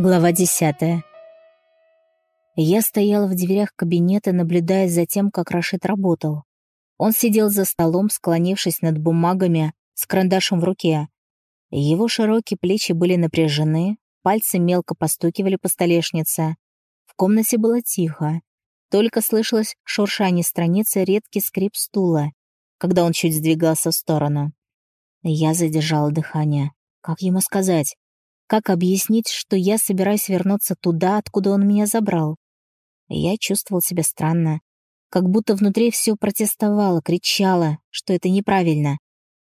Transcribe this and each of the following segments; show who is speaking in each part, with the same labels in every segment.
Speaker 1: Глава десятая. Я стояла в дверях кабинета, наблюдая за тем, как Рашид работал. Он сидел за столом, склонившись над бумагами, с карандашом в руке. Его широкие плечи были напряжены, пальцы мелко постукивали по столешнице. В комнате было тихо. Только слышалось шуршание страницы, редкий скрип стула, когда он чуть сдвигался в сторону. Я задержала дыхание. Как ему сказать? Как объяснить, что я собираюсь вернуться туда, откуда он меня забрал? Я чувствовал себя странно. Как будто внутри все протестовало, кричало, что это неправильно,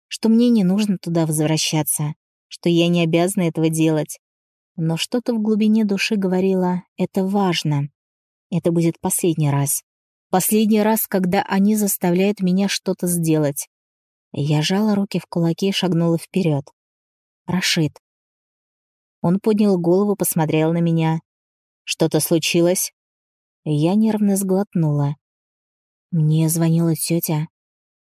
Speaker 1: что мне не нужно туда возвращаться, что я не обязана этого делать. Но что-то в глубине души говорило «это важно». Это будет последний раз. Последний раз, когда они заставляют меня что-то сделать. Я жала руки в кулаки и шагнула вперед. Рашид. Он поднял голову, посмотрел на меня. «Что-то случилось?» Я нервно сглотнула. Мне звонила тетя.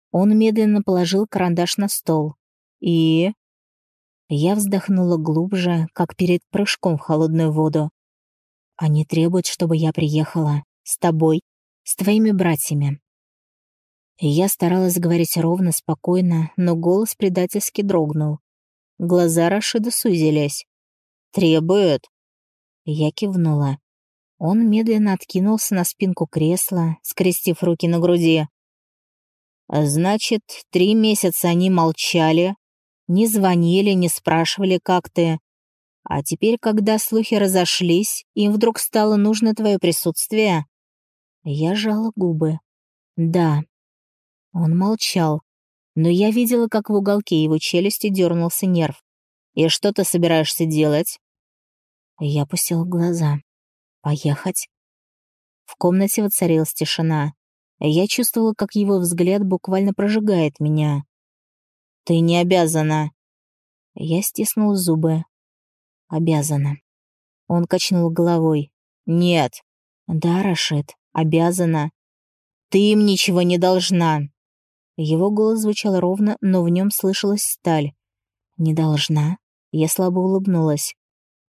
Speaker 1: Он медленно положил карандаш на стол. И... Я вздохнула глубже, как перед прыжком в холодную воду. Они требуют, чтобы я приехала. С тобой. С твоими братьями. Я старалась говорить ровно, спокойно, но голос предательски дрогнул. Глаза Рашида сузились. «Требует?» Я кивнула. Он медленно откинулся на спинку кресла, скрестив руки на груди. «Значит, три месяца они молчали, не звонили, не спрашивали, как ты. А теперь, когда слухи разошлись, им вдруг стало нужно твое присутствие?» Я жала губы. «Да». Он молчал, но я видела, как в уголке его челюсти дернулся нерв. «И что ты собираешься делать?» Я опустила глаза. «Поехать?» В комнате воцарилась тишина. Я чувствовала, как его взгляд буквально прожигает меня. «Ты не обязана!» Я стиснула зубы. «Обязана». Он качнул головой. «Нет». «Да, Рашид, обязана». «Ты им ничего не должна». Его голос звучал ровно, но в нем слышалась сталь. «Не должна?» Я слабо улыбнулась.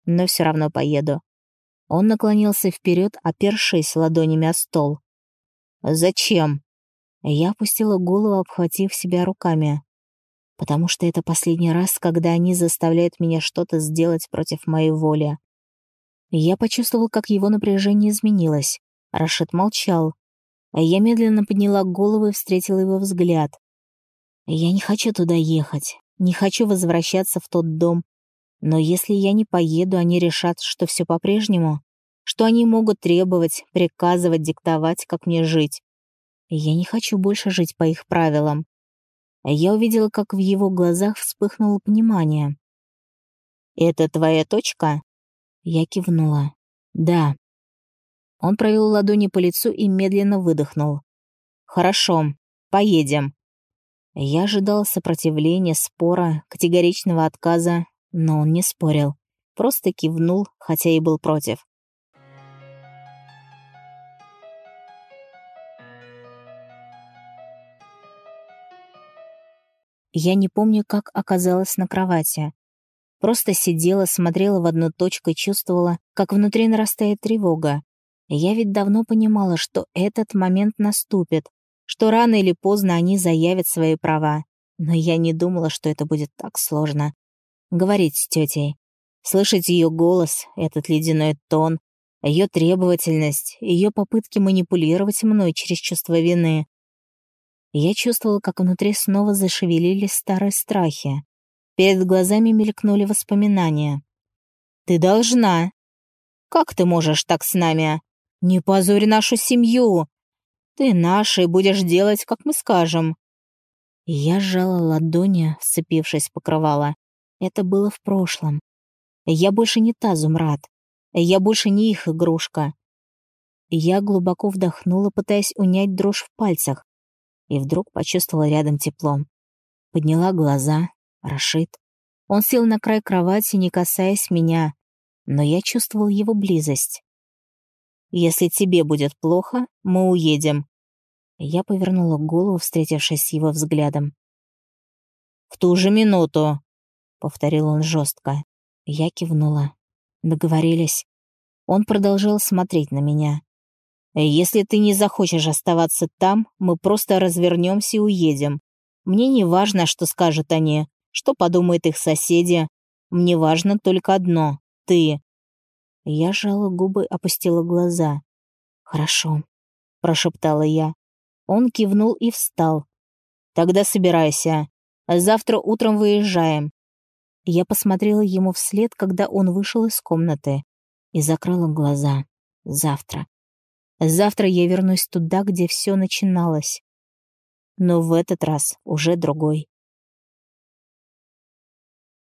Speaker 1: «Но все равно поеду». Он наклонился вперед, опершись ладонями о стол. «Зачем?» Я опустила голову, обхватив себя руками. «Потому что это последний раз, когда они заставляют меня что-то сделать против моей воли». Я почувствовал, как его напряжение изменилось. Рашид молчал. Я медленно подняла голову и встретила его взгляд. Я не хочу туда ехать, не хочу возвращаться в тот дом. Но если я не поеду, они решат, что все по-прежнему, что они могут требовать, приказывать, диктовать, как мне жить. Я не хочу больше жить по их правилам. Я увидела, как в его глазах вспыхнуло понимание. «Это твоя точка?» Я кивнула. «Да». Он провел ладони по лицу и медленно выдохнул. «Хорошо, поедем». Я ожидал сопротивления, спора, категоричного отказа, но он не спорил. Просто кивнул, хотя и был против. Я не помню, как оказалась на кровати. Просто сидела, смотрела в одну точку и чувствовала, как внутри нарастает тревога. Я ведь давно понимала, что этот момент наступит, что рано или поздно они заявят свои права. Но я не думала, что это будет так сложно. Говорить с тетей, слышать ее голос, этот ледяной тон, ее требовательность, ее попытки манипулировать мной через чувство вины. Я чувствовала, как внутри снова зашевелились старые страхи. Перед глазами мелькнули воспоминания. «Ты должна!» «Как ты можешь так с нами?» «Не позорь нашу семью! Ты наша и будешь делать, как мы скажем!» Я сжала ладони, вцепившись в покрывало. Это было в прошлом. Я больше не та Зумрад. Я больше не их игрушка. Я глубоко вдохнула, пытаясь унять дрожь в пальцах, и вдруг почувствовала рядом теплом. Подняла глаза. Рашид. Он сел на край кровати, не касаясь меня, но я чувствовал его близость. Если тебе будет плохо, мы уедем». Я повернула голову, встретившись с его взглядом. «В ту же минуту», — повторил он жестко. Я кивнула. Договорились. Он продолжал смотреть на меня. «Если ты не захочешь оставаться там, мы просто развернемся и уедем. Мне не важно, что скажут они, что подумают их соседи. Мне важно только одно — ты». Я сжала губы, опустила глаза. «Хорошо», — прошептала я. Он кивнул и встал. «Тогда собирайся. Завтра утром выезжаем». Я посмотрела ему вслед, когда он вышел из комнаты, и закрыла глаза. Завтра. Завтра я вернусь туда, где все начиналось. Но в этот раз уже другой.